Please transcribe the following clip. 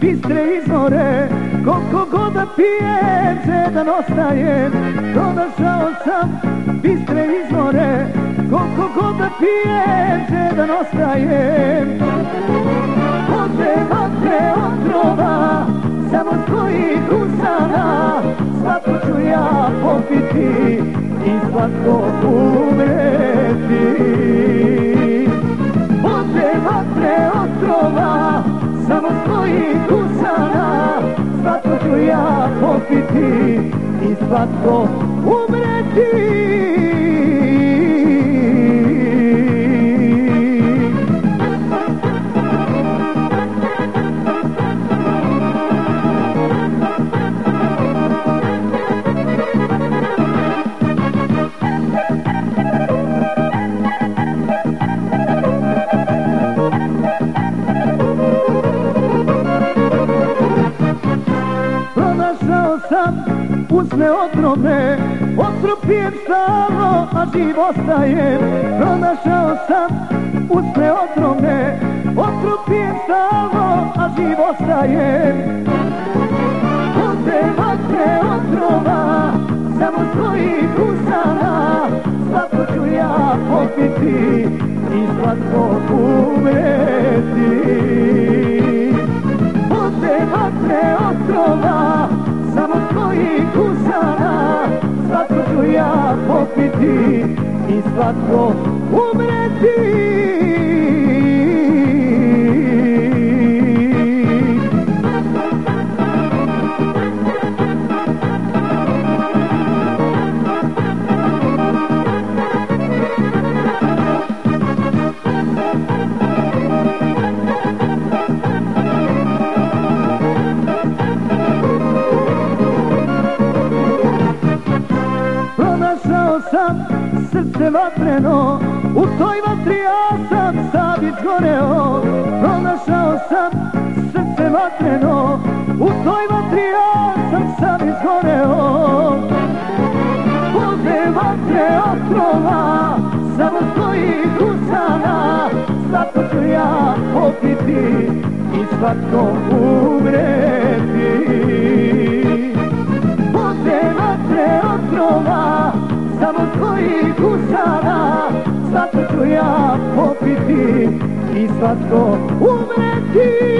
bistre izvore Koliko god da pijem, žedan ostajem Pronašao sam bistre izvore Koliko god da pijem, žedan ostajem Vode, vatre, otrova Samo tvojih usana Svatko ću ja popiti I svatko umreti Samo tvojih usana Svatko ću ja popiti I svatko umreti Pronašao sam usne otrovne Otrov pijem stalno, a živ ostajem. Pronašao sam usne otrovne Otrov pijem stalno, a živ ostajem. Vode, vatre, otrova Samo svojih usana Svatko ću ja popiti I svatko umreti popiti I svatko umreti srce vatreno U toj vatri ja sam sad izgoreo. Pronašao sam srce vatreno U toj vatri ja sam sad izgoreo. Vode, vatre, otrova Samo tvojih usana Svatko ću ja popiti I svatko umreti Gusara zato slatko ću ja popiti i slatko umreti.